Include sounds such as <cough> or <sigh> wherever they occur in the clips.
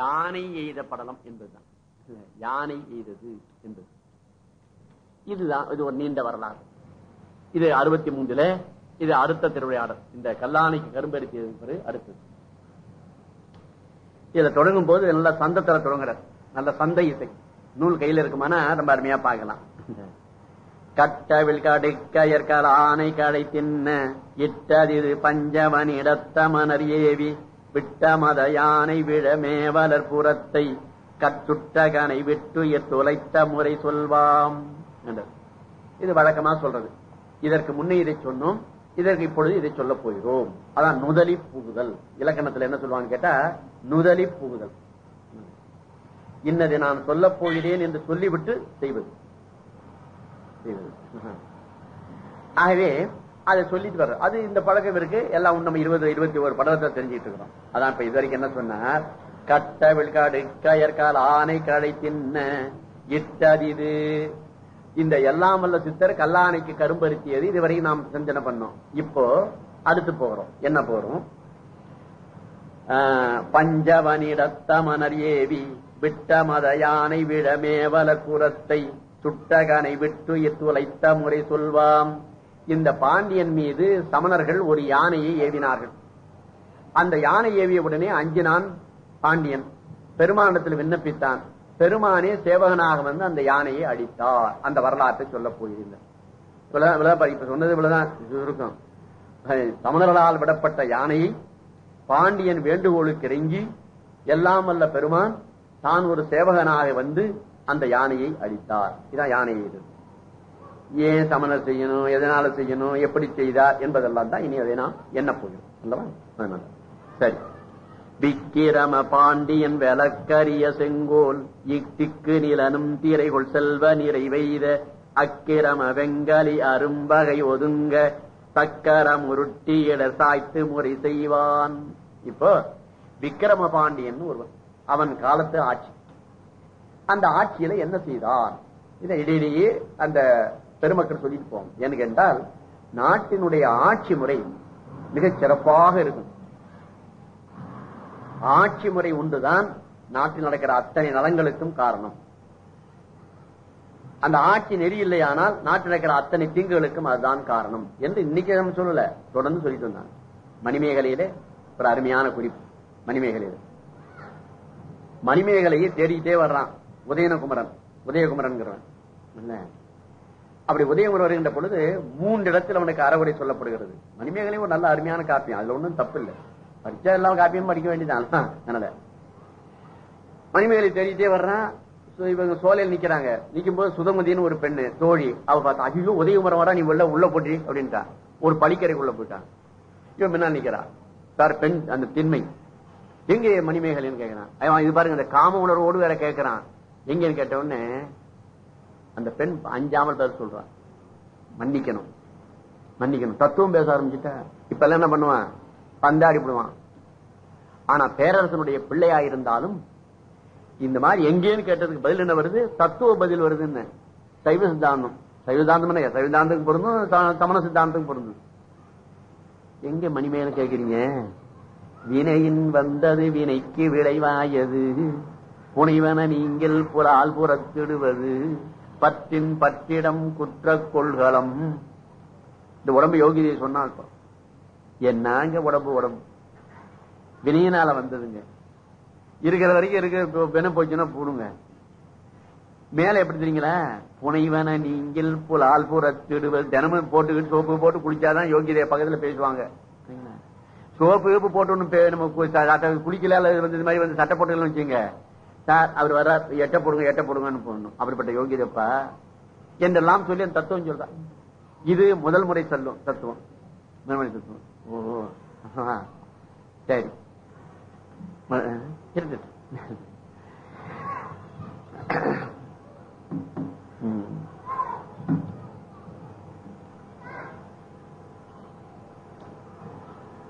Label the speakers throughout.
Speaker 1: யானை எய்த படலம் என்பதுதான். யானை எய்தது என்பது. இதுதான் இது ஒரு நீண்ட வரலாறு. இது அறுபத்தி மூன்றுல இது அடுத்த திருவிளையாடல். இந்த கல்லானைக்கு கரும்பருத்தி அடுத்தது. இதை தொடங்கும் போது நல்ல சந்தத்தில் தொடங்குற நல்ல சந்தை இசை. நூல் கையில இருக்குமானா ரொம்ப அருமையா பார்க்கலாம். கட்டவில் கடுக்கயற்கால் ஆனை கடை தின்ன இட்டதிது பஞ்சவன் இடத்தமனர் ஏவி விட்ட மத யானை விழமே மேவலர் புறத்தை கற்றுட்டகனை விட்டு தொலைத்த முறை சொல்வாம். என்றது. இது வழக்கமா சொல்றது. இதற்கு முன்னே இதை சொன்னோம். இதற்கு இப்பொழுது இதை சொல்ல போகிறோம். அதான் நுதலி புகுதல் இலக்கணத்துல என்ன சொல்லுவாங்க கேட்டா நுதலி புகுதல் இன்னதை நான் சொல்லப் போகிறேன் என்று சொல்லிவிட்டு செய்வது. செய்வது. ஆகவே அதை சொல்லிட்டு வர்ற அது இந்த பழக்கம் இருக்கு. எல்லாம் நம்ம இருபது இருபத்தி ஒரு படத்தை தெரிஞ்சுட்டு இருக்கிறோம். அதான் இப்ப இது வரைக்கும் என்ன சொன்னார்? கட்ட விழுக்காடு கயற்கால் ஆனை கடை தின்ன இட்டதிது. இந்த எல்லாம் வல்ல சித்தர் கல்லானைக்கு கரும்பருத்தியது. இதுவரைக்கும் நாம் சிந்தனை பண்ணோம். இப்போ அடுத்து போறோம். என்ன போறோம்? பஞ்சவனிடத்தமனர் ஏவி விட்ட மத யானை விடமேவல குரத்தை சுட்டகனை விட்டு இத்துளைத்த முறை சொல்வாம். இந்த பாண்டியன் மீது சமணர்கள் ஒரு யானையை ஏவினார்கள். அந்த யானை ஏவிய உடனே அஞ்சினான் பாண்டியன். பெருமானத்தில் விண்ணப்பித்தான். பெருமானே சேவகனாக வந்து அந்த யானையை அடித்தார். அந்த வரலாற்றை சொல்ல போயிருந்தார் இப்ப சொன்னது இவ்வளவுதான். இருக்கும். சமணர்களால் விடப்பட்ட யானையை பாண்டியன் வேண்டுகோளுக்கு இறங்கி எல்லாம் வல்ல பெருமான் தான் ஒரு சேவகனாக வந்து அந்த யானையை அடித்தார். இதான் யானை இது ஏன் சமணர் செய்யணும் எதனால செய்யணும் எப்படி செய்தார் என்பதெல்லாம் தான் இனி அதை நாம் என்ன போகிறோம். அல்லவா? சரி. விக்கிரம பாண்டியன் விளக்கரிய செங்கோல் இத்திக்கு நிலனும் திரைகொள் செல்வ நிறைவெய்த அக்கிரம வெங்கலி அரும்பகை ஒதுங்க சக்கரம் உருட்டி இடர் சாய்த்து முறை செய்வான். இப்போ விக்கிரம பாண்டியன் ஒருவன். அவன் காலத்து ஆட்சி. அந்த ஆட்சியில என்ன செய்தான்? இதை இடையிலேயே அந்த பெருமக்கள் சொல்லிட்டு போவோம். ஏன்னு கேட்டால் நாட்டினுடைய ஆட்சி முறை மிகச் சிறப்பாக இருக்கும். ஆட்சி முறை உண்டுதான் நாட்டில் நடக்கிற அத்தனை நலங்களுக்கும் காரணம். அந்த ஆட்சி நெறி இல்லையானால் நாட்டில் நடக்கிற அத்தனை தீங்குகளுக்கும் அதுதான் காரணம் என்று இன்னைக்கு சொல்லல. தொடர்ந்து சொல்லிட்டு வந்தாங்க. மணிமேகலையிலே ஒரு அருமையான குறிப்பு. மணிமேகலையில. மணிமேகலையை தேடிக்கிட்டே வர்றான். உதயனகுமரன். உதயகுமரன் அப்படி உதயகுமரன் வருகின்ற பொழுது மூன்று இடத்தில் அவனுக்கு அறவுரை சொல்லப்படுகிறது. மணிமேகலையும் ஒரு நல்ல அருமையான காப்பியம். அதுல ஒண்ணும் தப்பு இல்லை படிச்சா எல்லாம் காப்பியும் படிக்க வேண்டியதான் அதனால. மணிமேகலை தெரிஞ்சே வர்றான். இவங்க சோலையில் நிக்கிறாங்க. நிக்கும் போது சுதமதின்னு ஒரு பெண்ணு தோழி. அவ பார்த்தா ஐயோ உதயகுமரன் வரா நீ உள்ள உள்ள போட்டி அப்படின்ட்டான். ஒரு பழிக்கரைக்குள்ள போயிட்டான். இவன் முன்னா நிக்கிறா சார் பெண் அந்த திண்மை. எங்க மணிமேகலைன்னு கேட்கிறான் இது பாருங்க இந்த காம உணர்வோடு வேற கேட்கிறான் எங்கன்னு கேட்ட உடனே அந்த பெண் அஞ்சாமல் பேச சொல்றான் மன்னிக்கணும். மன்னிக்கணும். தத்துவம் பேச ஆரம்பிச்சுட்டா. இப்ப எல்லாம் என்ன பண்ணுவான்? பந்தாடி விடுவான் ஆனா பேரரசனுடைய பிள்ளையா இருந்தாலும் இந்த மாதிரி எங்கேன்னு கேட்டதுக்கு பதில் என்ன வருது? தத்துவ பதில் வருதுன்னு. சைவ சித்தாந்தம். சைவதாந்தம் சித்தாந்தம் என்ன? பொருந்தும் சமண சித்தாந்தத்துக்கு பொருந்தும். எங்க மணிமேல கேக்குறீங்க? வினையின் வந்தது வினைக்கு விளைவாயது. புனைவன நீங்கள் புலால் புறத்திடுவது. பத்தின் பற்றிடம் குற்ற கொள்கலம் இந்த உடம்பு யோகிதை சொன்னால் என்னங்க உடம்பு உடம்பு? வினையினால வந்ததுங்க. இருக்கிற வரைக்கும் இருக்கிற வினை போச்சுன்னா போடுங்க. மேல எப்படி தெரியுங்களா? புனைவன நீங்கள் புலால் புறத்திடுவது. தினமும் போட்டுக்கிட்டு சோப்பு போட்டு குளிச்சாதான் யோகிதைய பக்கத்துல பேசுவாங்க. சோப்பு போட்டு பே- நம்ம சட்டை குளிக்கல அல்லது வந்து இது மாதிரி வந்து சட்டை போட்டுக்கலன்னு வச்சுங்க சார் அவர் வர எட்ட போடுங்க எட்ட போடுங்கன்னு போடணும். அப்படிப்பட்ட யோகியதப்பா என்றெல்லாம் சொல்லி அந்த தத்துவம் சொல்றான் இது முதல் முறை சொல்லும் தத்துவம். முதல் முறை தத்துவம். ஓ சரி. இருந்துட்டு.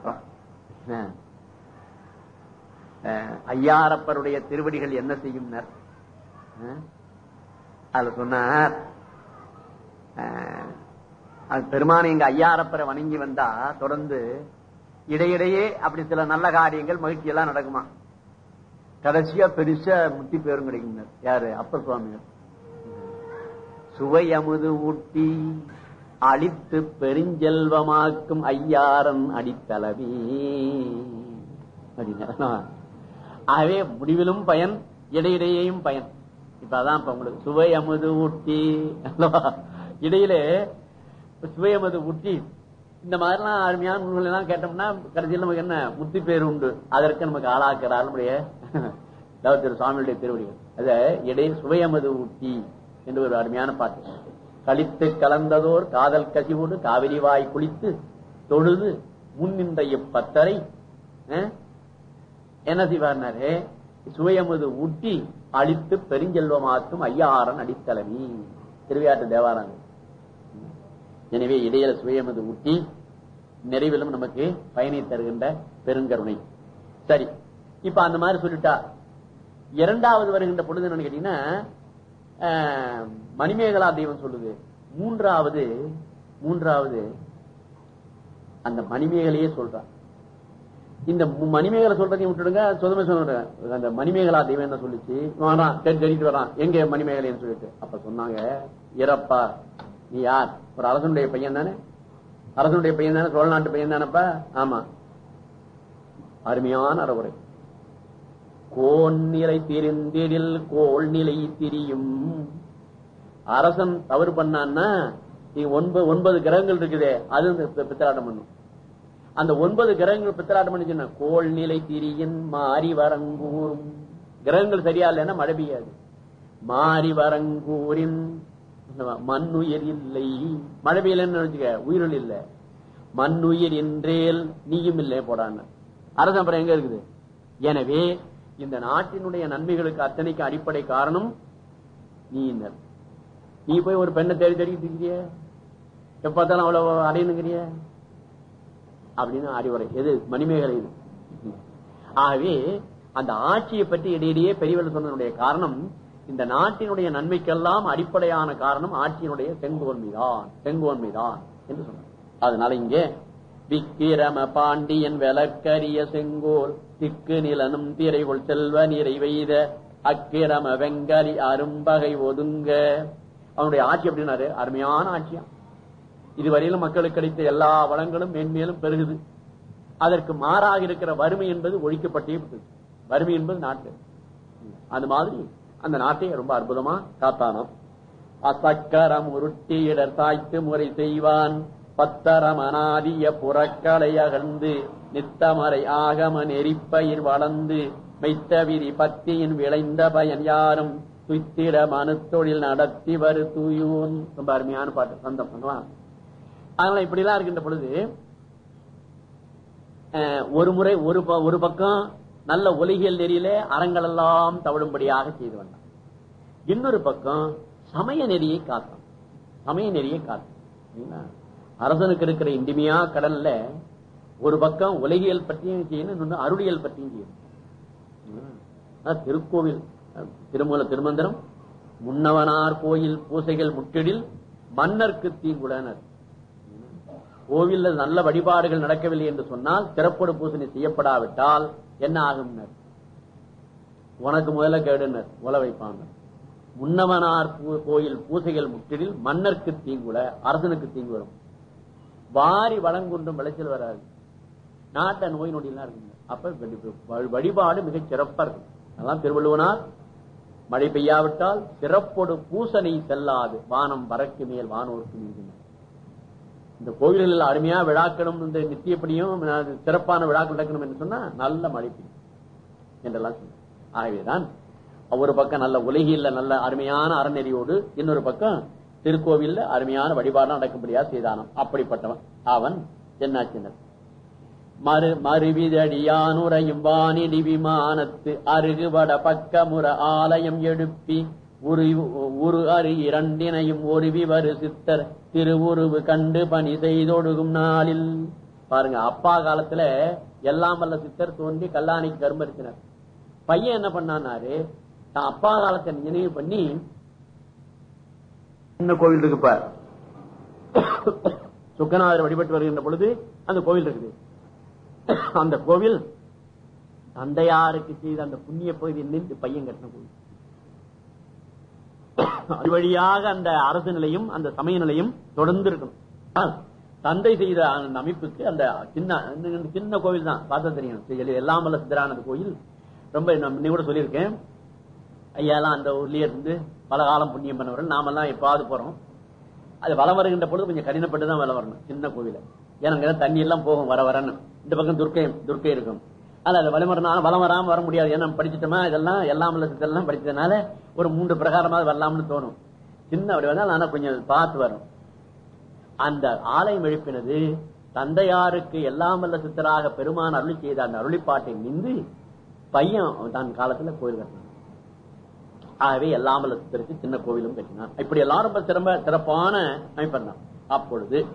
Speaker 1: இருக்கட்டும் ஆ. ஐயாரப்பருடைய திருவடிகள் என்ன செய்யும் அதுல சொன்னார் அஹ், அது பெருமானை எங்க ஐயாரப்பரை வணங்கி வந்தா தொடர்ந்து இடையிடையே அப்படி சில நல்ல காரியங்கள் மகிழ்ச்சி எல்லாம் நடக்குமா? கடைசியா பெருசா முத்தி பேரும் கிடைக்கும் யாரு? அப்பர் சுவாமிகள். சுவை அமுது ஊட்டி அழித்து பெருஞ்செல்வமாக்கும் ஐயாரன் அடித்தளவே. அப்படின்னா ஆகவே முடிவிலும் பயன் இடையிடையேயும் பயன். இப்ப அதான் இப்ப உங்களுக்கு சுவை அமுது ஊட்டி இடையில இடையிலே சுவை அமுது ஊட்டி இந்த மாதிரிலாம் அருமையான நூல்கள் எல்லாம் கேட்டோம்னா கடைசியில் நமக்கு என்ன? முத்தி பேர் உண்டு. அதற்கு நமக்கு ஆளாக்குறார் நம்முடைய அதாவது திரு சுவாமியுடைய திருவடிகள். அத இடையில் சுவையமது ஊட்டி என்று ஒரு அருமையான பாட்டு. கழித்து கலந்ததோர் காதல் கசிவோடு காவிரி வாய் குளித்து தொழுது முன்னின்றைய இப்பத்தரை என்ன செய்வார்னாரு சுவையமுது ஊட்டி அழித்து பெருஞ்செல்வமாக்கும் ஐயாரன் அடித்தலைவி திருவியாட்டு தேவாரம். எனவே இடையில சுயமது ஊட்டி நிறைவிலும் நமக்கு பயனை தருகின்ற பெருங்கருணை. சரி இப்ப அந்த மாதிரி சொல்லிட்டா. இரண்டாவது வருகின்ற பொழுது என்னன்னு கேட்டீங்கன்னா மணிமேகலா தெய்வம் சொல்லுது. மூன்றாவது மூன்றாவது அந்த மணிமேகலையே சொல்றான் இந்த மணிமேகலை சொல்றதையும் விட்டுடுங்க சொதமே சொன்ன அந்த மணிமேகலா தெய்வம் என்ன சொல்லிச்சு? வரான் தேடிட்டு வரான். எங்க மணிமேகலைன்னு சொல்லிட்டு. அப்ப சொன்னாங்க இறப்பா நீ யார்? ஒரு அரசனுடைய பையன் தானே? அரசனுடைய பையன் தானே? சோழ நாட்டு பையன் தானப்பா? ஆமா. அருமையான அறவுரை. கோன் நிலை திரிந்திடில் கோல் நிலை திரியும். அரசன் தவறு பண்ணான்னா நீ ஒன்பது ஒன்பது கிரகங்கள் இருக்குதே அது வந்து பண்ணும். அந்த ஒன்பது கிரகங்கள் பித்தராட்டம் பண்ணி சொன்ன கோல் நிலை திரியின் மாறி வரங்கூறும். கிரகங்கள் சரியா இல்லைன்னா மழை பெய்யாது. மாறி வரங்கூரின் மண்ணுயிர் இல்லை. மழை பெய்யலன்னு வச்சுக்க உயிரில் இல்ல. மண்ணுயிர் என்றேல் நீயும் இல்லை போடான்னு. அரசன் எங்க இருக்குது? எனவே இந்த நாட்டினுடைய நன்மைகளுக்கு அத்தனைக்கு அடிப்படை காரணம் நீ இந்த நீ போய் ஒரு பெண்ணை தேடி தேடிட்டு இருக்கிறிய? எப்ப பார்த்தாலும் அவ்வளவு அடையணுங்கிறிய? அப்படின்னு அறிவுரை. எது? மணிமேகலை ஆகவே அந்த ஆட்சியை பற்றி இடையிடையே பெரியவர் சொன்னதனுடைய காரணம் இந்த நாட்டினுடைய நன்மைக்கெல்லாம் அடிப்படையான காரணம் ஆட்சியினுடைய செங்கோன்மைதான் செங்கோன்மைதான் என்று சொன்னார். அதனால இங்கே விக்கிரம பாண்டியன் விளக்கரிய செங்கோல் திக்கு நிலனும் திரைகொள் செல்வ நிறை வைத அக்கிரம வெங்கலி அரும்பகை ஒதுங்க. அவனுடைய ஆட்சி அப்படின்னாரு அருமையான ஆட்சியா. இதுவரையிலும் மக்களுக்கு கிடைத்த எல்லா வளங்களும் மேன்மேலும் பெருகுது. அதற்கு மாறாக இருக்கிற வறுமை என்பது ஒழிக்கப்பட்டே வறுமை என்பது நாட்டு. அந்த மாதிரி அந்த நாட்டை ரொம்ப அற்புதமா காத்தானாம். அசக்கரம் உருட்டியிடர் தாய்த்து முறை செய்வான். பத்தரம் அனாதிய புறக்கலை அகழ்ந்து நித்தமறை ஆகம நெறிப்பயிர் வளர்ந்து மெய்த்தவிரி பத்தியின் விளைந்த பயன் யாரும் துய்த்திட மனு தொழில் நடத்தி வரு தூயூன். ரொம்ப அருமையான பாட்டு. சந்தம் பண்ணுவா அதனால இப்படிலாம் இருக்கின்ற பொழுது ஒரு முறை ஒரு ப- ஒரு பக்கம் நல்ல ஒலிகள் நெறியில அறங்கள் எல்லாம் தவிடும்படியாக செய்து வந்தான். இன்னொரு பக்கம் சமய நெறியை காத்தான். சமய நெறியை காத்தான். அரசனுக்கு இருக்கிற இண்டிமையா கடல்ல ஒரு பக்கம் உலகியல் பற்றியும் செய்யணும் அருளியல் பற்றியும் செய்யணும். திருக்கோவில் திருமூல திருமந்திரம். முன்னவனார் கோயில் பூசைகள் முற்றிடில் மன்னர்க்கு தீங்குடனர். கோவில்ல நல்ல வழிபாடுகள் நடக்கவில்லை என்று சொன்னால் சிறப்போடு பூசணி செய்யப்படாவிட்டால் என்ன ஆகும் உனக்கு முதல்ல கேடுனர் உல வைப்பாங்க. முன்னவனார் பூ- கோயில் பூசைகள் முற்றிடில் மன்னர்க்கு தீங்குல அரசனுக்கு தீங்கு வரும். வாரி வளங்குன்றும் விளைச்சல் வராது. நாட்ட நோய் நொடியெல்லாம் இருக்குங்க. அப்ப வழி- வழிபாடு மிகச் சிறப்பா இருக்கும். அதெல்லாம் திருவள்ளுவனார் மழை பெய்யாவிட்டால் சிறப்போடு பூசனை செல்லாது. வானம் வரக்கு மேல் வானோருக்கு மீது இந்த கோவில்கள் அருமையா விழாக்களும் இந்த நித்தியப்படியும் சிறப்பான விழாக்கள் நடக்கணும் என்று சொன்னா நல்ல மழை பெய்யும் என்றெல்லாம் சொன்ன ஆகவேதான் ஒரு பக்கம் நல்ல உலகில் நல்ல அருமையான அறநெறியோடு இன்னொரு பக்கம் திருக்கோவில்ல அருமையான வழிபாடு நடக்கும்படியா செய்தானாம். அப்படிப்பட்டவன் அவன் என்னாச்சு மறு மறுவிதடியானுரையும் வானிடி விமானத்து அருகுவட பக்கமுற ஆலயம் எழுப்பி உரு உரு அரு இரண்டினையும் ஒருவி வரு சித்தர் திருவுருவு கண்டு பணி செய்தொடுகும் நாளில். பாருங்க அப்பா காலத்துல எல்லாம் வல்ல சித்தர் தோன்றி கல்லாணிக்கு கரும்பரிச்சினர். பையன் என்ன பண்ணானாரு தான் அப்பா காலத்தை நினைவு பண்ணி சின்ன கோவில் இருக்கு இப்ப சுக்கநாதர் வழிபட்டு வருகின்ற பொழுது அந்த கோவில் இருக்குது. அந்த கோவில் தந்தையாருக்கு செய்த அந்த புண்ணிய பகுதி நின்று பையன் கட்டின கோயில் அது வழியாக அந்த அரசு நிலையும் அந்த சமய நிலையும் தொடர்ந்து இருக்கணும் தந்தை செய்த அந்த அமைப்புக்கு அந்த சின்ன சின்ன கோவில் தான் பார்த்தா தெரியும். எல்லாம் வல்ல சித்தரானது கோயில். ரொம்ப கூட சொல்லியிருக்கேன். ஐயாலாம் அந்த ஊர்லயே இருந்து பல காலம் புண்ணியம் பண்ணவர்கள். நாமெல்லாம் எப்பாவது போறோம். அது வளம் வருகின்ற பொழுது கொஞ்சம் கடினப்பட்டு தான் வலம் வரணும் சின்ன கோவில. ஏன்னா தண்ணி எல்லாம் போகும் வர வரன்னு. இந்த பக்கம் துர்க்கை துர்க்கை இருக்கும். அதனால அது வலம் வர முடியாது. ஏன்னா படிச்சுட்டோமா இதெல்லாம் எல்லாம் இதெல்லாம் சித்தெல்லாம் படிச்சதுனால ஒரு மூன்று பிரகாரமாக வரலாம்னு தோணும். சின்ன அப்படி வந்தால் ஆனா கொஞ்சம் பார்த்து வரும். அந்த ஆலயம் எழுப்பினது தந்தையாருக்கு எல்லாம் வல்ல சித்தராக பெருமான் அருளி செய்த அந்த அருளிப்பாட்டை நின்று பையன் தன் காலத்துல கோயில் கட்டினான். ஆகவே எல்லாம் வல்ல சித்தருக்கு சின்ன கோவிலும் கட்டினான். இப்படி எல்லாம் ரொம்ப சிறம்ப சிறப்பான அமைப்பந்தான் அப்பொழுது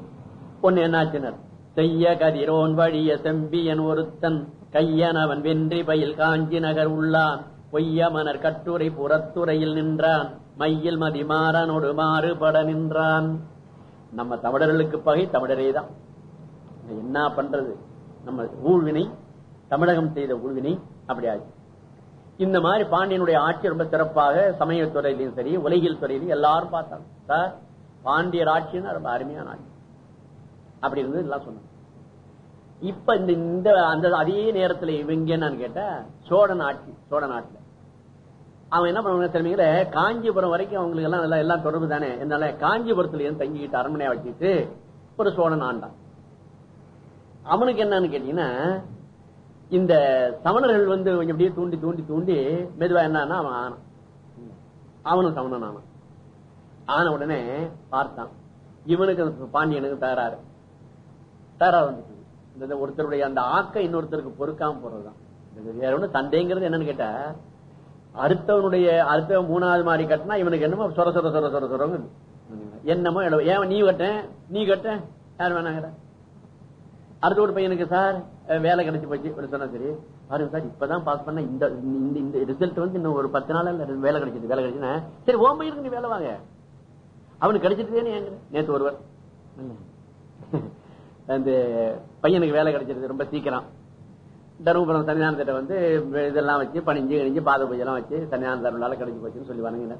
Speaker 1: ஒன்னு என்னாச்சினர்? செய்ய கதிரோன் வழிய செம்பியன் ஒருத்தன் கையனவன் வென்றி பயில் காஞ்சி நகர் உள்ளான். பொய்யமனர் கட்டுரை புறத்துறையில் நின்றான். மையில் மதிமாறனோடு மாறுபட நின்றான். நம்ம தமிழர்களுக்கு பகை தமிழரே தான். என்ன பண்றது? நம்ம ஊழ்வினை தமிழகம் செய்த ஊழ்வினை அப்படி ஆச்சு இந்த மாதிரி பாண்டியனுடைய ஆட்சி ரொம்ப சிறப்பாக சமயத்துறையிலையும் சரி உலகியல் துறையிலையும் எல்லாரும் பார்த்தாங்க. சார் பாண்டியர் ஆட்சின்னா ரொம்ப அருமையான ஆட்சி. அப்படி இருந்து எல்லாம் சொன்னாங்க. இப்ப இந்த இந்த அந்த அதே நேரத்துல இவங்க என்னன்னு கேட்டா சோழன் ஆட்சி சோழ நாட்டுல அவன் என்ன பண்ணுவாங்க காஞ்சிபுரம் வரைக்கும் அவங்களுக்கு எல்லாம் நல்லா எல்லாம் தொடர்பு தானே? என்னால காஞ்சிபுரத்துல இருந்து தங்கிக்கிட்டு அரண்மனையா வச்சுட்டு ஒரு சோழன் ஆண்டான். அவனுக்கு என்னன்னு கேட்டீங்கன்னா இந்த சமணர்கள் வந்து கொஞ்சம் அப்படியே தூண்டி தூண்டி தூண்டி மெதுவா என்னன்னா அவன் ஆனான். அவனும் சமணன் ஆனான். ஆன உடனே பார்த்தான். இவனுக்கு பாண்டியனுக்கு தகராறு. தகராறு வந்துச்சு. இந்த- ஒருத்தருடைய அந்த ஆக்க இன்னொருத்தருக்கு பொறுக்காம போறதுதான். வேற ஒண்ணு சண்டைங்கிறது என்னன்னு கேட்டா அடுத்தவனுடைய அடுத்த மூணாவது மாதிரி கட்டினா இவனுக்கு என்னமோ சொர சொர சொர சொர சொரங்க என்னமோ ஏன் நீ கட்ட நீ கட்ட யார் வேணாங்கிற அடுத்த ஒரு பையனுக்கு சார் வேலை கிடைச்சு போச்சு இப்படி சொன்னா சரி. பாருங்க சார் இப்பதான் பாஸ் பண்ண இந்த இந்த இந்த ரிசல்ட் வந்து இன்னும் ஒரு பத்து நாள் வேலை கிடைச்சது வேலை கிடைச்சுன்னா சரி ஓம் பையனுக்கு நீ வேலை வாங்க. அவனுக்கு கிடைச்சிட்டு நேத்து ஒருவர். அந்த பையனுக்கு வேலை கிடைச்சிருது ரொம்ப சீக்கிரம். தருமபுரம் சன்னிதானத்திட்ட வந்து இதெல்லாம் வச்சு பணிஞ்சு கணிஞ்சு பாத பூஜை எல்லாம் வச்சு சன்னிதான தருளால கிடைச்சி போச்சுன்னு சொல்லி வணங்கின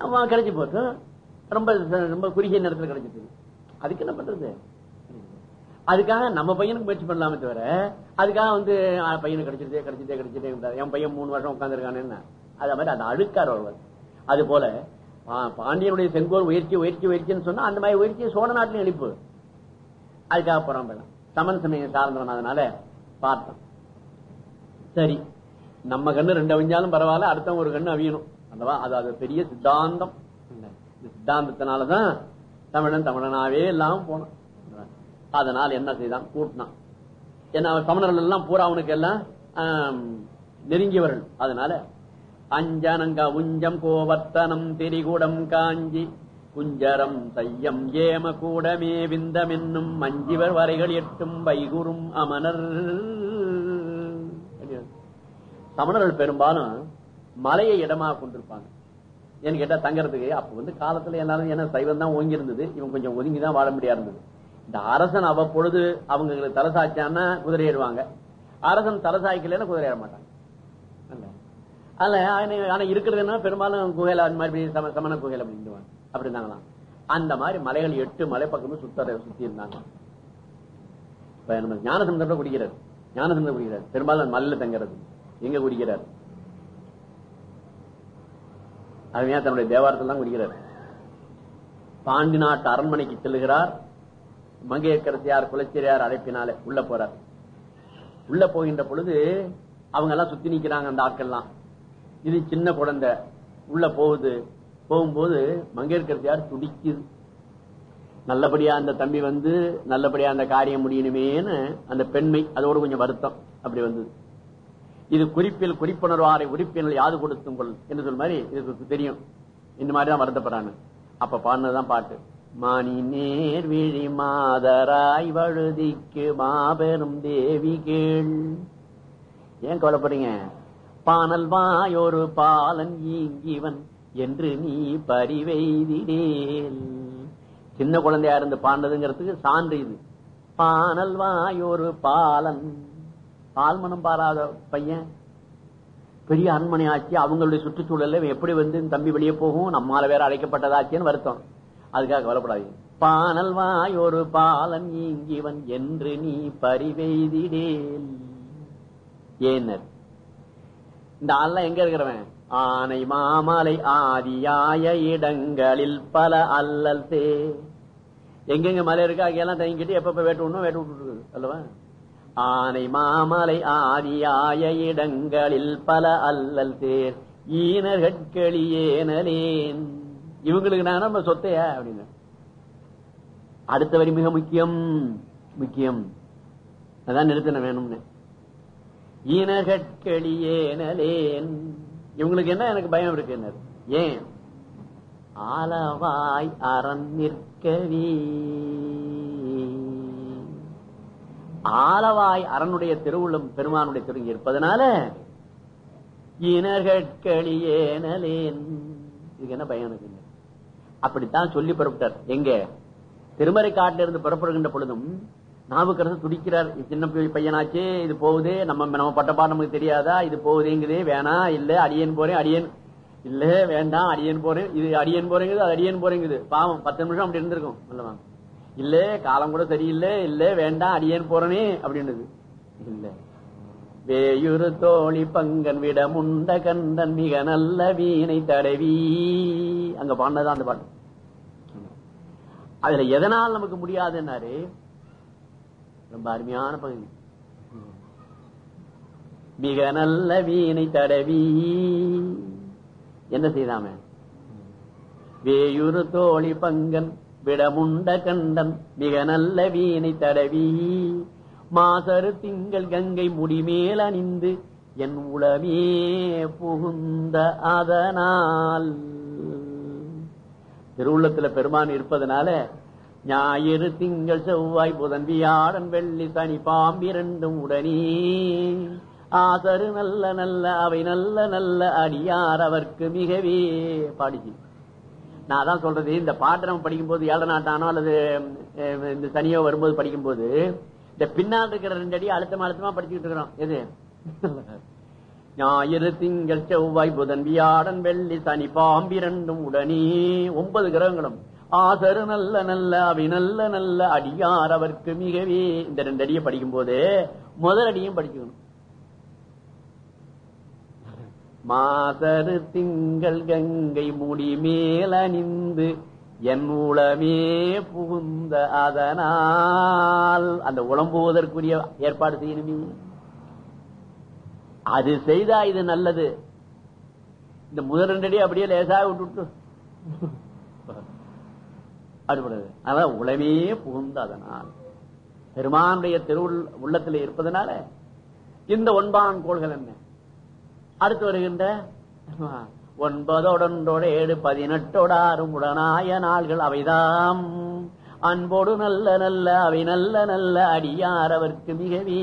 Speaker 1: அவன் கிடைச்சி போட்டு ரொம்ப ரொம்ப குறுகிய நேரத்தில் கிடைச்சிட்டு அதுக்கு என்ன பண்றது? அதுக்காக நம்ம பையனுக்கு முயற்சி பண்ணலாமே தவிர அதுக்காக வந்து பையனுக்கு கிடைச்சிட்டே கிடைச்சிட்டே கிடைச்சிட்டே என் பையன் மூணு வருஷம் உட்காந்துருக்கானேன்னு அதே மாதிரி அந்த அழுக்கார் வருவார் அது போல பாண்டியனுடைய செங்கோல் உயர்ச்சி உயர்ச்சி உயர்ச்சின்னு சொன்னா அந்த மாதிரி உயர்ச்சி சோழ நாட்டிலும் எழுப்பு. அதுக்காக போறான் சமன் சமயம் சார்ந்தவன் அதனால பார்த்தோம். சரி. நம்ம கண்ணு ரெண்டு அவிஞ்சாலும் பரவாயில்ல அடுத்தவங்க ஒரு கண்ணு அவியணும். அல்லவா? அது அது பெரிய சித்தாந்தம். சித்தாந்தத்தினாலதான் தமிழன் தமிழனாவே எல்லாம் போனான். அதனால என்ன செய்தான்? கூட்டினான். ஏன்னா அவன் சமணர்கள் எல்லாம் பூரா அவனுக்கு எல்லாம் நெருங்கியவர்கள். அதனால அஞ்சனங்க உஞ்சம் கோவர்த்தனம் திரிகுடம் காஞ்சி. குஞ்சரம் சையம் ஏம கூடமே விந்தமென்னும் மஞ்சிவர் வரைகள் எட்டும் வைகுறும் அமனர். சமணர்கள் பெரும்பாலும் மலையை இடமா கொண்டிருப்பாங்க. ஏன்னு கேட்டா தங்கறதுக்கு அப்ப வந்து காலத்துல எல்லாரும் ஏன்னா சைவம் தான் ஓங்கி இருந்தது இவன் கொஞ்சம் ஒதுங்கிதான் வாழ முடியா இருந்தது இந்த அரசன் அவ்வப்பொழுது அவங்க தலை சாய்ச்சான்னா குதிரை அரசன் தலை சாய்க்கலன்னா ஏற மாட்டாங்க அதுல ஆனா- இருக்கிறது என்ன பெரும்பாலும் குகையில அந்த மாதிரி சம- சமண குகையில அப்படின்டுவாங்க அப்படி இருந்தாங்களாம் அந்த மாதிரி மலைகள் எட்டு மலை பக்கமும் சுத்த சுத்தி இருந்தாங்க. இப்ப குடிக்கிறார். ஞானசமுத்திரம் குடிக்கிறார். பெரும்பாலும் மலையில தங்குறது. எங்க குடிக்கிறார்? அருமையா தன்னுடைய தேவாரத்தில் தான் குடிக்கிறார். பாண்டி நாட்டு அரண்மனைக்கு செல்லுகிறார். மங்கையரசியார் குலச்சிரியார் அழைப்பினாலே உள்ள போறார். உள்ள போகின்ற பொழுது அவங்க எல்லாம் சுத்தி நிக்கிறாங்க அந்த ஆட்கள்லாம். இது சின்ன குழந்தை. உள்ள போகுது. போகும்போது மங்கையரசியார் துடிக்குது. நல்லபடியா அந்த தம்பி வந்து நல்லபடியா அந்த காரியம் முடியணுமேன்னு அந்த பெண்மை அதோட கொஞ்சம் வருத்தம் அப்படி வந்தது. இது குறிப்பில் குறிப்புணர்வாரை உறுப்பினர் யாது கொடுத்துங்கள் என்று சொல்ல மாதிரி இதுக்கு தெரியும். இந்த மாதிரி தான் வருத்தப்படுறாங்க. அப்ப பாடினதுதான் பாட்டு. மானி நேர் விழி மாதராய் வழுதிக்கு மாபெரும் தேவி கேள். ஏன் கவலைப்படுறீங்க? பானல் வாயொரு பாலன் ஈங்கிவன் என்று நீ பரிவெய்திடேல். சின்ன குழந்தையா இருந்து பாண்டதுங்கிறதுக்கு சான்று இது. பானல் வாயொரு பாலன். பால்மனம் பாராத பையன். பெரிய அரண்மனை ஆச்சு அவங்களுடைய சுற்றுச்சூழல்ல எப்படி வந்து தம்பி வெளியே போகும் நம்மால வேற அழைக்கப்பட்டதாச்சேன்னு வருத்தம். அதுக்காக கவலைப்படாது பானல் வாய் ஒரு பாலன் இங்கிவன் என்று நீ பறிவெய்திடேல் ஏனர். இந்த ஆள்லாம் எங்க இருக்கிறவன்? ஆனை மாமலை ஆதியாய இடங்களில் பல அல்லல் தே. எங்கெங்க மலை இருக்கா அங்கெல்லாம் தங்கிட்டு எப்பப்ப வேட்டு விடணும் வேட்டு விட்டுருக்கு அல்லவா? ஆனை மாமலை ஆதியாய இடங்களில் பல அல்லல் தேர் ஈனர்களியேனலேன் இவங்களுக்கு நான் நம்ம சொத்தையா அப்படின்னு. அடுத்த வரி மிக முக்கியம் முக்கியம். அதான் நிறுத்தின வேணும்னு. இனகட்களியேனலேன் இவங்களுக்கு என்ன எனக்கு பயம் இருக்கு ஏன்? ஆலவாய் அறம் நிற்கவே. ஆலவாய் அரணுடைய திருவுள்ளம் பெருமானுடைய திருங்கி இருப்பதனால இனகட்களியேனலேன் இதுக்கு என்ன பயம் இருக்கு அப்படித்தான் சொல்லி புறப்பட்டார். எங்க? திருமறை காட்டிலிருந்து புறப்படுகின்ற பொழுதும் நாவுக்கரசு துடிக்கிறார். சின்ன பையனாச்சே இது போகுது. நம்ம நம்ம பட்டப்பா நமக்கு தெரியாதா? இது போகுதுங்குது. வேணாம் இல்ல அடியன் போறேன் அடியன். இல்ல வேண்டாம் அடியன் போறேன். இது அடியன் போறேங்குது அது அடியன் போறேங்குது. பாவம் பத்து நிமிஷம் அப்படி இருந்திருக்கும். இல்லவா இல்ல காலம் கூட சரியில்லை. இல்ல வேண்டாம் அடியேன் போறனே அப்படின்னுது. இல்ல. வேயுறு தோழி பங்கன் விட முண்ட கண்டன் மிக நல்ல வீணை தடவி. அங்க பாடினதான் அந்த பாட்டு. அதுல எதனால் நமக்கு முடியாதுன்னாரு ரொம்ப அருமையான பகுதி. மிக நல்ல வீணை தடவி. என்ன செய்தாம? வேயுறு தோழி பங்கன் விடமுண்ட கண்டன் மிக நல்ல வீணை தடவி. மாசரு திங்கள் கங்கை முடிமேல் அணிந்து என் உளமே புகுந்த அதனால். திருவுள்ளத்துல பெருமான் இருப்பதனால ஞாயிறு திங்கள் செவ்வாய் புதன் வியாழன் வெள்ளி சனி பாம்பிரண்டும் உடனே. ஆசரு நல்ல நல்ல அவை நல்ல நல்ல அடியார் அவர்க்கு மிகவே பாடிச்சு நான் தான் சொல்றது இந்த பாட்டு நம்ம படிக்கும்போது ஏழை நாட்டானோ அல்லது இந்த சனியோ வரும்போது படிக்கும்போது இந்த பின்னால் இருக்கிற ரெண்டு அடி அழுத்தமா அழுத்தமா படிச்சுக்கிட்டு இருக்கிறோம். எது? ஞாயிறு திங்கள் செவ்வாய் புதன் வியாழன் வெள்ளி சனி பாம்பிரண்டும் உடனே. ஒன்பது கிரகங்களும். ஆசரு நல்ல நல்ல அவி நல்ல நல்ல அடியார் அவர்க்கு மிகவே. இந்த ரெண்டு அடியை படிக்கும் போது முதல் அடியும் படிச்சுக்கணும் மாசரு திங்கள் கங்கை முடி மேலணிந்து என் உளமே புகுந்த அதனால். அந்த உளம்புவதற்குரிய ஏற்பாடு செய்யணுமே. அது செய்தா இது நல்லது. இந்த முதல் ரெண்டடி அப்படியே லேசாக விட்டுட்டு. அடுபடுது அதான் உளமே புகுந்த அதனால். பெருமானுடைய திரு உள்ளத்தில் இருப்பதனால இந்த ஒன்பான் கோள்கள் என்ன? அடுத்து வருகின்ற ஒன்பதோடொன்றோட ஏழு பதினெட்டோட ஆறும் உடனாய நாள்கள் அவைதாம். அன்போடு நல்ல நல்ல அவை நல்ல நல்ல அடியார் அவர்க்கு மிகவே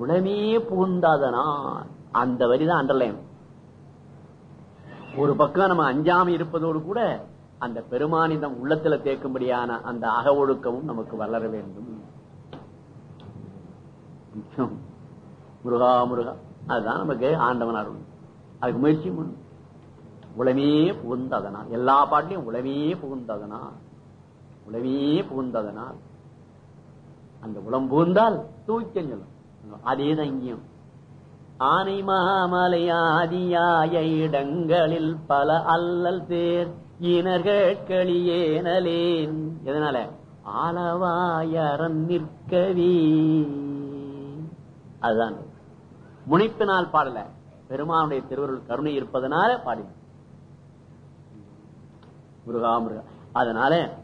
Speaker 1: உளமே புகுந்தாதனால் அந்த வரிதான் அண்டர்லைன் ஒரு பக்கம் நம்ம அஞ்சாம இருப்பதோடு கூட அந்த பெருமானிதம் உள்ளத்துல தேக்கும்படியான அந்த அக ஒழுக்கமும் நமக்கு வளர வேண்டும். முருகா முருகா. அதுதான் நமக்கு ஆண்டவன் அருள் அதுக்கு முயற்சி உளமே புகுந்ததனால் எல்லா பாட்டிலையும் உளமே புகுந்ததனால் உளமே புகுந்ததனால் அந்த உளம் புகுந்தால் தூக்கம் சொல்லும். அதேதான் இங்கேயும். ஆனை மாமலை ஆதியாய இடங்களில் பல அல்லல் தேர். இனர்களியேனலேன் எதனால? ஆளவாயரன் நிற்கவி. அதுதான். முனைப்பினால் பாடல. பெருமானுடைய திருவருள் கருணை இருப்பதனால பாடி முருகா முருகா. அதனால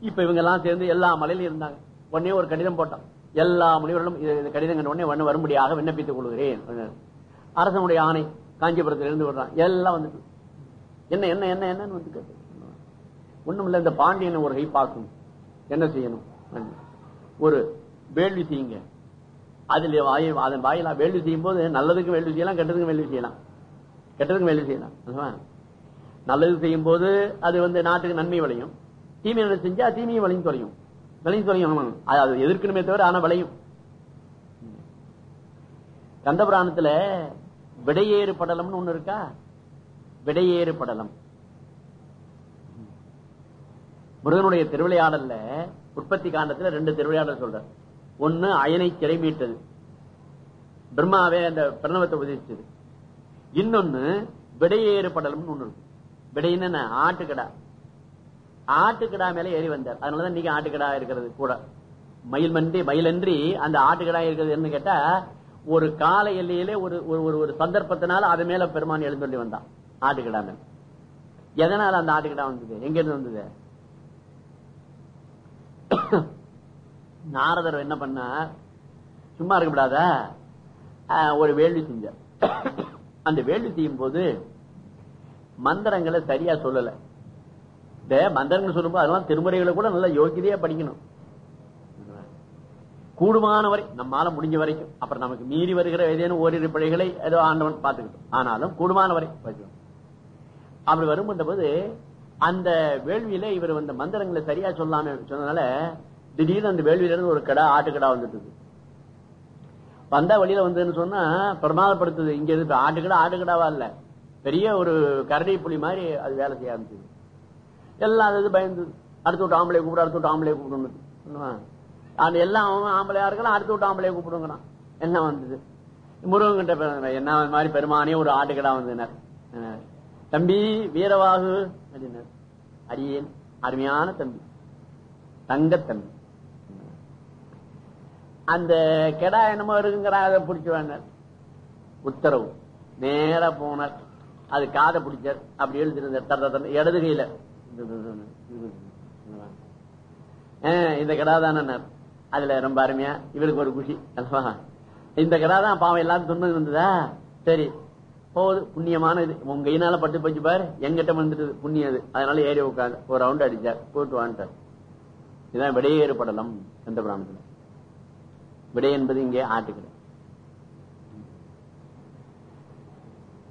Speaker 1: இப்ப இவங்க எல்லாம் சேர்ந்து எல்லா மலையிலும் இருந்தாங்க. உடனே ஒரு கடிதம் போட்டோம். எல்லா முனிவர்களும் இது கடிதம் கண்ட உடனே வரும்படியாக விண்ணப்பித்துக் கொள்கிறேன். அரசனுடைய ஆணை காஞ்சிபுரத்தில் இருந்து விடுறான். எல்லாம் வந்துட்டு என்ன என்ன என்ன என்னன்னு வந்து கேட்டு ஒண்ணும் இல்ல இந்த பாண்டியனை ஒரு கை பார்க்கும் என்ன செய்யணும்? ஒரு வேள்வி செய்யுங்க. அதுல வாய் அதன் வாயிலா வேள்வி செய்யும் போது நல்லதுக்கும் வேள்வி செய்யலாம் கெட்டதுக்கும் வேள்வி செய்யலாம். கெட்டதுக்கும் வேள்வி செய்யலாம் நல்லது செய்யும் போது அது வந்து நாட்டுக்கு நன்மை விளையும். தீமையை செஞ்சா தீமையும் விளையும் குறையும் விளையும் தொலையும் அது அது எதிர்க்கணுமே தவிர ஆனா விளையும். கந்தபுராணத்துல விடையேறு படலம்னு ஒண்ணு இருக்கா? விடையேறு படலம் முருகனுடைய திருவிளையாடல்ல உற்பத்தி காண்டத்துல ரெண்டு திருவிளையாடல் சொல்ற ஒண்ணு அயனை சிறை மீட்டது. பிரம்மாவே அந்த பிரணவத்தை உதவிச்சது இன்னொன்னு விடையேறு படலம்னு ஒண்ணு இருக்கு. விடைன்னு ஆட்டுக்கடா. ஆட்டுக்கடா மேல ஏறி வந்தார். அதனாலதான் நீங்க ஆட்டுக்கடா இருக்கிறது கூட. மயில் மன்றி மயிலன்றி அந்த ஆட்டுக்கடா இருக்கிறது என்ன கேட்டா ஒரு கால எல்லையிலே ஒரு ஒரு ஒரு- ஒரு சந்தர்ப்பத்தினால அது மேல பெருமான் எழுந்தொள்ளி வந்தான். ஆட்டுக்கிடாமல் எதனால அந்த ஆட்டுக்கிடா வந்தது? எங்க இருந்து வந்தது? நாரதர் என்ன பண்ண சும்மா இருக்கக்கூடாத ஆஹ், ஒரு வேள்வி செஞ்சார். அந்த வேள்வி செய்யும் போது மந்திரங்களை சரியா சொல்லல. மந்திரங்கள் சொல்லும்போது அதெல்லாம் திருமுறைகளை கூட நல்லா யோகியதையா படிக்கணும். கூடுமான வரை நம்மால முடிஞ்ச வரைக்கும். அப்புறம் நமக்கு மீறி வருகிற ஏதேனும் ஓரிரு பிழைகளை ஏதோ ஆண்டவன் பார்த்துக்கிட்டோம் ஆனாலும் கூடுமான வரை படிக்கணும். அப்படி வரும்போது போது அந்த வேள்வியில இவர் வந்த மந்திரங்களை சரியா சொல்லாம சொன்னதுனால திடீர்னு அந்த வேள்வியில இருந்து ஒரு கடா ஆட்டுக்கடா வந்துட்டு வந்தா வழியில வந்ததுன்னு சொன்னா பிரமாதப்படுத்துது. இங்க இருந்து ஆட்டுக்கடா ஆட்டுக்கடாவா இல்ல. பெரிய ஒரு கரடி புலி மாதிரி அது வேலை செய்ய ஆரம்பிச்சது. எல்லாம் அது பயந்து அடுத்து விட்டு ஆம்பளை கூப்பிடு அடுத்த விட்டு ஆம்பளை கூப்பிடணும் அது எல்லாம் அவன் ஆம்பளையா இருக்கலாம் அடுத்த விட்டு ஆம்பளை கூப்பிடுங்கிறான். என்ன வந்தது. முருகன் கிட்ட என்ன மாதிரி பெருமானே ஒரு ஆட்டுக்கடா வந்ததுனா தம்பி வீரவாகு அப்படின்னார் அருமையான தம்பி. தங்கத்தம்பி அந்த கெடா என்னமோ இருக்குங்கிற அதை பிடிச்சு வேண்டார் உத்தரவு. நேரா போனார். அது காதை பிடிச்சார். அப்படி எழுதிருந்தார் தர இடது கையில. இந்த கடா தானே அதுல ரொம்ப அருமையா. இவருக்கு ஒரு குஷி. அல்லவா இந்த கடா தான் பாவம் எல்லாரும் துண்ணது வந்ததா? சரி. போகுது. புண்ணியமான இது. உங்க கையினால பட்டு போச்சு பாரு. எங்கிட்ட வந்துட்டு புண்ணியம் அது. அதனால ஏறி உட்காந்து ஒரு ரவுண்ட் அடிச்சார். போட்டு வாங்கிட்டார் இதுதான் விடையேறு படலம் எந்த பிராணத்துல விடை என்பது இங்கே ஆட்டுக்கிட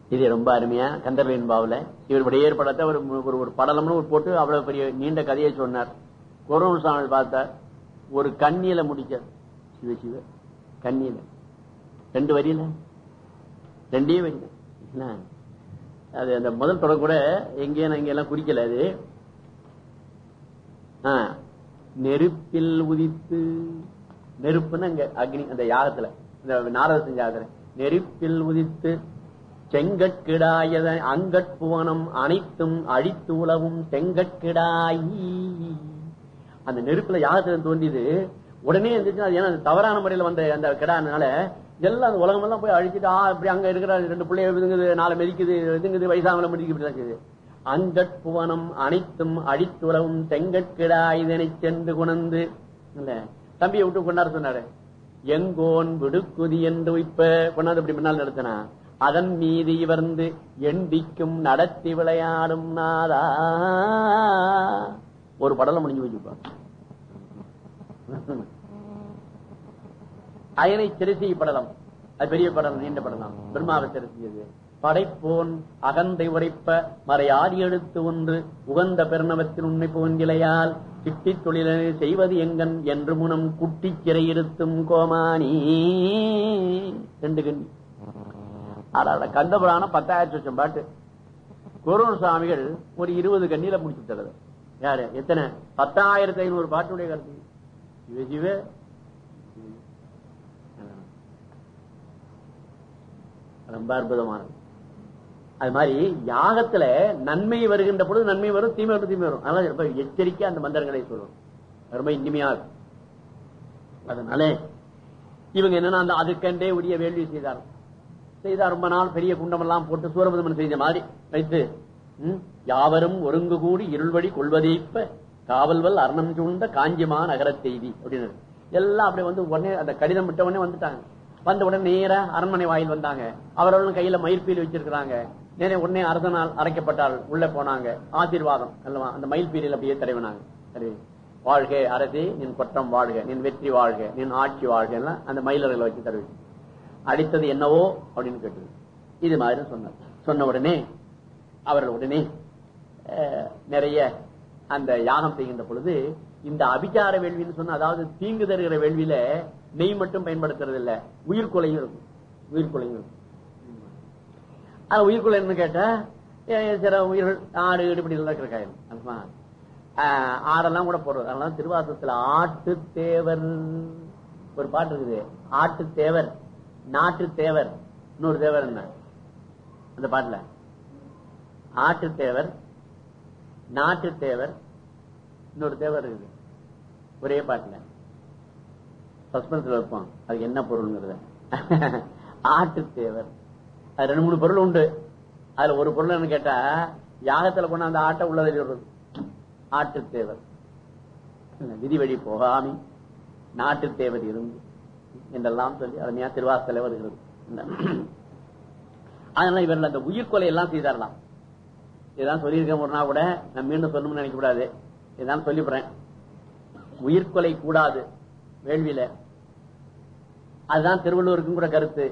Speaker 1: இது ரொம்ப அருமையா கந்தர்வின் பாவுல. இவர் விடையேறு படத்தை ஒரு ஒரு- ஒரு படலம்னு ஒரு போட்டு அவ்வளவு பெரிய நீண்ட கதையை சொன்னார். கொரோனா சாமி பார்த்தார். ஒரு கண்ணியில முடிச்சார். சிவ சிவ. கண்ணியில. ரெண்டு வரியில? ரெண்டே வரியில. அது அந்த முதல் தொடர் கூட எங்கேயும் நான் எல்லாம் குறிக்கல அது. நெருப்பில் உதித்து நெருப்புன்னு அங்க அக்னி அந்த யாகத்துல இந்த நாரத செஞ்ச யாகத்துல. நெருப்பில் உதித்து செங்கட்கிடாயத அங்கட்புவனம் அனைத்தும் அழித்து உலவும் செங்கட்கிடாயி அந்த நெருப்புல யாகத்துல தோன்றியது உடனே இருந்துச்சு அது ஏன்னா தவறான முறையில வந்த அந்த கிடானால எல்லாம் அந்த உலகமெல்லாம் போய் அழிச்சிட்டு ஆ இப்படி அங்க இருக்கிற ரெண்டு பிள்ளைய இதுங்குது நாலு மெதிக்குது இதுங்குது வயசாமல முடிக்கு இருக்குது தான் புவனம் அனைத்தும் அழித்துலவும் தெங்கட்கிடா இதனை சென்று குணந்து. இல்ல தம்பியை விட்டு கொண்டாட சொன்னாரு. எங்கோன் விடுக்குதி என்று இப்ப கொண்டாந்து இப்படி முன்னால் நடத்தினா அதன் மீது இவர்ந்து எண்டிக்கும் நடத்தி விளையாடும் நாதா. ஒரு படலம் முடிஞ்சு வச்சுப்பான் அயனை சிறுசி படலம். அது பெரிய படம் நீண்ட படலாம் பிரம்மாவை சிறுசியது படைப்போன் அகந்தை உரைப்ப மறையாடி எழுத்து ஒன்று. உகந்த பெருணவத்தின் உண்மை புகங்கிலையால் சிட்டி தொழிலனை செய்வது எங்கன் என்று முனம் குட்டி சிறையிருத்தும் கோமானி. ரெண்டு கண்ணி. அடாட கந்தபுராணம் பத்தாயிரத்தி லட்சம் பாட்டு. குருண சுவாமிகள் ஒரு இருபது கண்ணியில முடிச்சு தருது யாரு? எத்தனை? பத்தாயிரத்தி ஐநூறு பாட்டுடைய கருத்து. சிவ சிவ ரொம்ப அற்புதமானது. அது மாதிரி யாகத்துல நன்மை வருகின்ற பொழுது நன்மை வரும் தீமை வரும் தீமை வரும். அதனால ரொம்ப எச்சரிக்கை அந்த மந்திரங்களை சொல்லணும் ரொம்ப இனிமையா இருக்கும். அதனால இவங்க என்னன்னா அந்த அதுக்கண்டே உரிய வேள்வி செய்தார் செய்தார் ரொம்ப நாள் பெரிய குண்டம் எல்லாம் போட்டு சூரபதமன் செய்த மாதிரி வைத்து யாவரும் ஒருங்கு கூடி இருள்வழி கொள்வதைப்ப காவல்வல் அரணம் சூழ்ந்த காஞ்சிமா நகர செய்தி அப்படின்னு. எல்லாம் அப்படி வந்து உடனே அந்த கடிதம் விட்ட உடனே வந்துட்டாங்க. வந்த உடனே நேரா அரண்மனை வாயில் வந்தாங்க. அவர்களும் கையில மயிர்பீல் வச்சிருக்கிறாங்க. நேரம் உடனே அரசனால் அரைக்கப்பட்டால் உள்ள போனாங்க. ஆசீர்வாதம் அல்லவா? அந்த மயில்பீலியில் அப்படியே தடவினாங்க. சரி. வாழ்க அரசே நின் குற்றம் வாழ்க நின் வெற்றி வாழ்க நின் ஆட்சி வாழ்க எல்லாம் அந்த மயிலர்களை வச்சு தருவி அடித்தது என்னவோ அப்படின்னு கேட்டது. இது மாதிரி சொன்னார். சொன்ன உடனே அவர்கள் உடனே நிறைய அந்த யாகம் செய்கின்ற பொழுது இந்த அபிச்சார வேள்வின்னு சொன்ன அதாவது தீங்கு தருகிற வேள்வியில நெய் மட்டும் பயன்படுத்துறது இல்ல உயிர்கொலையும் இருக்கும். உயிர்கொலையும் இருக்கும். அது உயிர்கொலை கேட்டா ஏ, சில உயிர்கள் ஆடு ஈடு இப்படி எல்லாம் ஆஹ், ஆடெல்லாம் கூட போடுறது அதெல்லாம் திருவாசத்துல ஆட்டு தேவர். ஒரு பாட்டு இருக்குது. ஆட்டு தேவர் நாட்டு தேவர். இன்னொரு தேவர் என்ன? அந்த பாட்டுல. ஆட்டு தேவர் நாட்டு தேவர். இன்னொரு தேவர் இருக்குது. ஒரே பாட்டுல. சஸ்பென்ஸ்ல வைப்போம். அதுக்கு என்ன பொருள்ங்கிறத. ஆட்டு தேவர். அது ரெண்டு மூணு பொருள் உண்டு. அதுல ஒரு பொருள் என்ன கேட்டா யாகத்துல கொண்டு அந்த ஆட்டை உள்ளதை சொல்றது ஆட்டு தேவர். விதி வழி போகாமி நாட்டு தேவர் இருந்து என்றெல்லாம் சொல்லி அருமையா திருவாசல வருகிறது. அதனால இவர்கள் அந்த உயிர்கொலை எல்லாம் செய்தாரலாம். இதான் சொல்லியிருக்கேன் ஒரு நாள் கூட. நான் மீண்டும் சொல்லணும்னு நினைக்க கூடாது இதான் சொல்லிவிடுறேன். உயிர்கொலை கூடாது. வேள்வியில. அதுதான் திருவள்ளுவருக்கும் கூட கருத்து.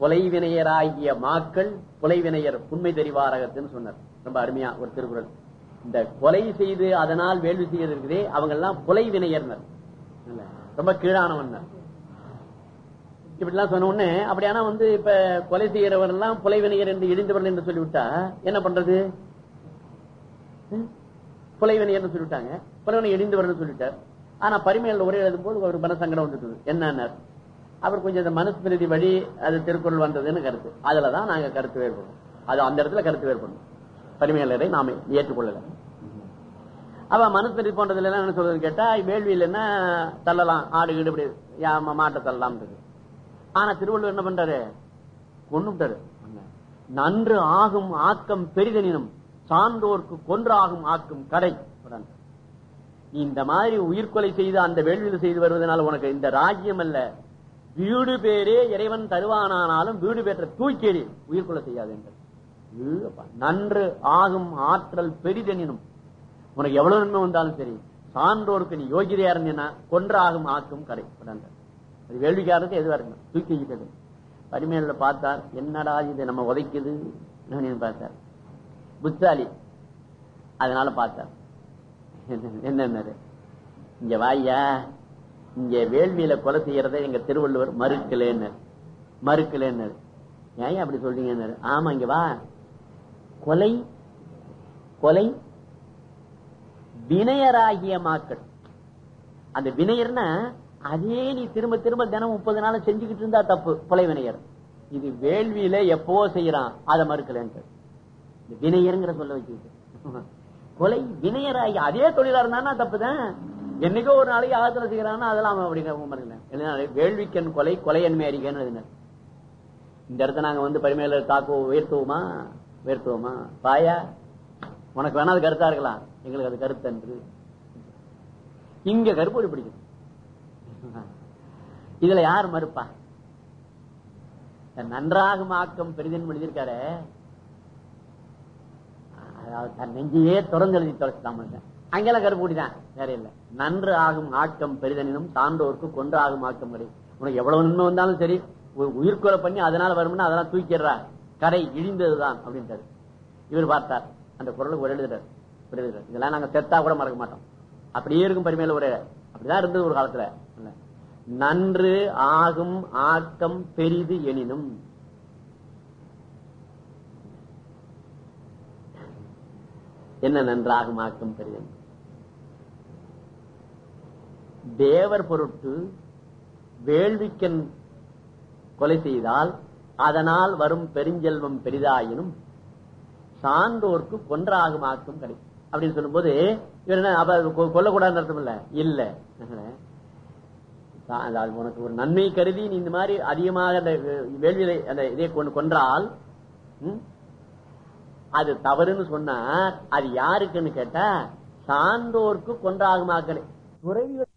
Speaker 1: கொலைவினையராகிய மாக்கள் கொலைவினையர் உண்மை தெரிவாரகத்துன்னு சொன்னார். ரொம்ப அருமையா ஒரு திருக்குறள். இந்த கொலை செய்து அதனால் வேள்வி செய்யறது இருக்குதே அவங்க எல்லாம் கொலை வினையர்னர் ரொம்ப கீழானவன் இப்படிலாம் சொன்ன உடனே அப்படியானா வந்து இப்ப கொலை செய்யறவர் எல்லாம் கொலை வினையர் என்று இழிந்தவர்கள் என்று சொல்லிவிட்டா என்ன பண்றது? கொலை வினையர்னு சொல்லிவிட்டாங்க. கொலை வினை இடிந்தவர்கள் சொல்லிட்டார். ஆனா பரிமையில் உரை எழுதும் போது ஒரு மனசங்கடம் வந்துட்டு என்னன்னு அவர் கொஞ்சம் இந்த மனுஸ்மிருதி வழி அது திருக்குறள் வந்ததுன்னு கருத்து. அதுலதான் நாங்க கருத்து வேறுபடும் அது அந்த இடத்துல கருத்து வேறுபடும் பரிமையாளரை நாம ஏற்றுக்கொள்ளல. அவ மனுஸ்மிருதி போன்றதுல எல்லாம் என்ன சொல்றதுன்னு கேட்டா வேள்வியில் என்ன தள்ளலாம் ஆடு கீடு இப்படி மாட்டை தள்ளலாம் ஆனா திருவள்ளுவர் என்ன பண்றாரு? கொண்டுட்டாரு. நன்று ஆகும் ஆக்கம் பெரிதனினும் சான்றோர்க்கு கொன்றாகும் ஆக்கும் கடை. நீ இந்த மாதிரி உயிர்கொலை செய்து அந்த வேள்வியில் செய்து வருவதனால உனக்கு இந்த ராஜ்யம் அல்ல. வீடு பேரே இறைவன் தருவானானாலும் வீடு பேற்ற தூக்கி உயிர்கொலை செய்யாது என்று நன்று ஆகும் ஆற்றல் பெரிதெனினும். உனக்கு எவ்வளவு நன்மை வந்தாலும் சரி சான்றோருக்கு நீ யோகிதையா இருந்தீன்னா கொன்றாகும் ஆக்கும் கடை. அது வேள்விக்காரருக்கு எதுவா இருக்கும் தூக்கி வச்சுட்டது பரிமையில பார்த்தார் என்னடா இது நம்ம உதைக்குது? பார்த்தார். புத்தாலி. அதனால பார்த்தார். <laughs> என்னன்னாரு இங்க வாயா இங்க வேள்வியில கொலை செய்யறத எங்க திருவள்ளுவர் மறுக்கலேன்னு. மறுக்கலேன்னு ஏன் அப்படி சொல்றீங்கன்னாரு? ஆமா இங்க வா. கொலை கொலை வினயராகிய மாக்கள். அந்த வினயர்னா அதே நீ திரும்ப திரும்ப தினம் முப்பது நாள் செஞ்சுக்கிட்டு இருந்தா தப்பு கொலை வினையர் இது வேள்வியில எப்போ செய்யறான் அதை மறுக்கலன்ட்டு. வினையருங்கிற சொல்ல வச்சுக்கிட்டு. கொலை வினயராகி அதே தொழிலா இருந்தானா தப்புதான்? என்னைக்கோ ஒரு நாளைக்கு ஆகத்துல செய்யறான்னா அதெல்லாம் அப்படிங்கிற வேள்விக்கன் கொலை கொலை என்மை அறிக்கைன்னு இந்த இடத்த நாங்க வந்து பரிமையில தாக்குவோம் உயர்த்துவோமா? உயர்த்துவோமா? பாயா உனக்கு வேணா அது கருத்தா இருக்கலாம். எங்களுக்கு அது கருத்து என்று இங்க கருப்பொடி பிடிக்கும். இதுல யார் மறுப்பா? நன்றாக நன்றாகும் ஆக்கம் பெரிதன் எழுதியிருக்காரு. அதாவது தன் நெஞ்சையே திறந்து எழுதி தொலைச்சுதான் அங்கெல்லாம் கருப்பூடிதான் வேற இல்ல. நன்று ஆகும் ஆக்கம் பெரிதனினும் சான்றோருக்கு கொன்று ஆகும் ஆக்கம் கிடையாது உனக்கு எவ்வளவு நன்மை வந்தாலும் சரி ஒரு உயிர்கொலை பண்ணி அதனால வரும்னா அதெல்லாம் தூக்கிடுறா. கரை இழிந்ததுதான் அப்படின்றது இவர் பார்த்தார். அந்த குரலுக்கு ஒரு எழுதுறாரு. ஒரு எழுதுறாரு. இதெல்லாம் நாங்க செத்தா கூட மறக்க மாட்டோம். அப்படியே இருக்கும் பரிமையில ஒரு அப்படிதான் இருந்தது ஒரு காலத்துல. நன்று ஆகும் ஆக்கம் பெரிது எனினும் என்ன நன்றாகும் ஆக்கம் பெறுகிறது தேவர் பொருட்டு வேள்விக்கன் கொலை செய்தால் அதனால் வரும் பெருஞ்செல்வம் பெரிதாயினும் சான்றோர்க்கு கொன்றாகும் ஆக்கம் கிடைக்கும். அப்படின்னு சொல்லும்போது இவர் என்ன கொல்லக்கூடாது கொல்லக்கூடாதுன்னு அர்த்தம் இல்ல? இல்ல. உனக்கு ஒரு நன்மை கருதி நீ இந்த மாதிரி அதிகமாக அந்த வேள்வியை அந்த இதை கொண்டு கொன்றால் அது தவறுன்னு சொன்னா அது யாருக்குன்னு கேட்டா சான்றோர்க்கு கொன்றாகுமாக்களே. துறவிகள்